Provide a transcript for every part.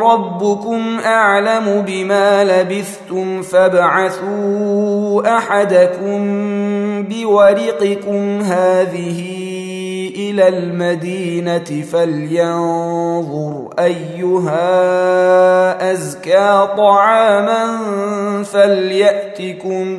ربكم أعلم بما لبثتم فابعثوا أحدكم بورقكم هذه إلى المدينة فلينظر أيها أزكى طعاما فليأتكم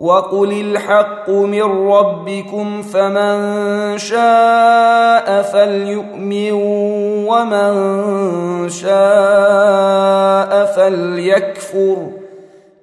وقل الحق من ربكم فمن شاء فليؤمن ومن شاء فليكفر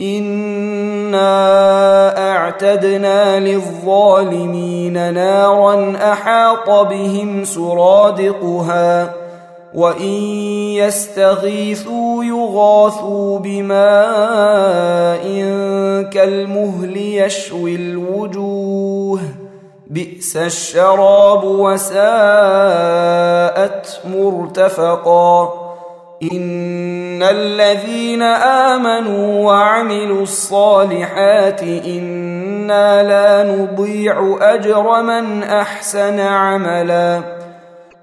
انا اعتدنا للظالمين نارا احاط بهم سرادقها وان يستغيثوا يغاثوا بماء كالمهل يشوي الوجوه. بئس الشراب وساءت مرتفقا. إن الذين آمنوا وعملوا الصالحات إنا لا نضيع أجر من أحسن عملا.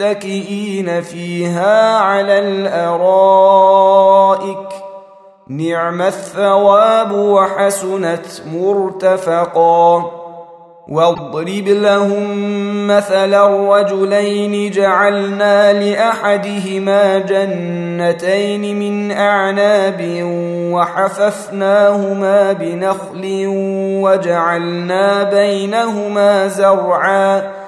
متكئين فيها على الأرائك. نعم الثواب وحسنت مرتفقا. واضرب لهم مثل الرجلين جعلنا لأحدهما جنتين من أعناب وحففناهما بنخل وجعلنا بينهما زرعا.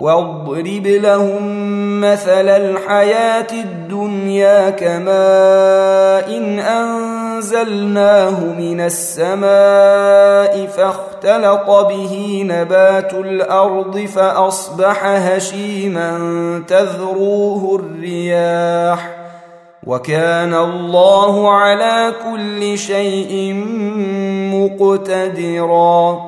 واضرب لهم مثل الحياة الدنيا كماء إن أنزلناه من السماء فاختلط به نبات الأرض فأصبح هشيما تذروه الرياح وكان الله على كل شيء مقتدرا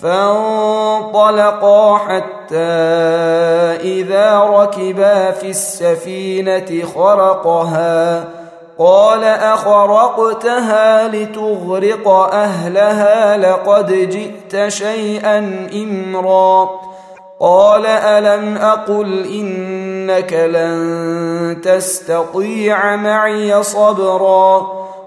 فانطلقا حتى إذا ركبا في السفينة خرقها. قال أخرقتها لتغرق أهلها لقد جئت شيئا إمرا. قال ألم أقل إنك لن تستطيع معي صبرا.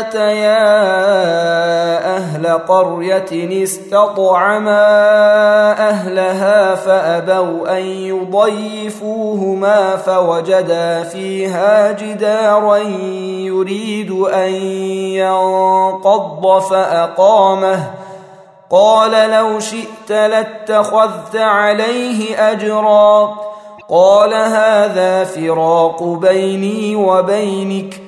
اتيا أهل قرية استطعما أهلها فأبوا أن يضيفوهما فوجدا فيها جدارا يريد أن ينقض فأقامه. قال لو شئت لاتخذت عليه أجرا. قال هذا فراق بيني وبينك.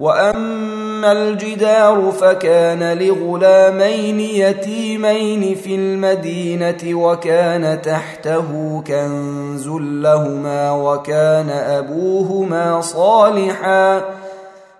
واما الجدار فكان لغلامين يتيمين في المدينة وكان تحته كنز لهما وكان ابوهما صالحا